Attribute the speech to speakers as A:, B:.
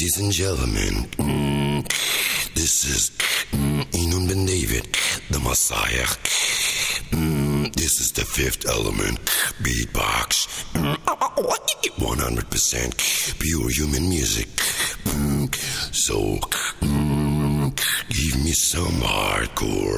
A: Ladies and gentlemen, mm, this is mm, Inon Ben David, the Messiah. Mm, this is the fifth element, beatbox. 100% pure human music. So, give me some hardcore.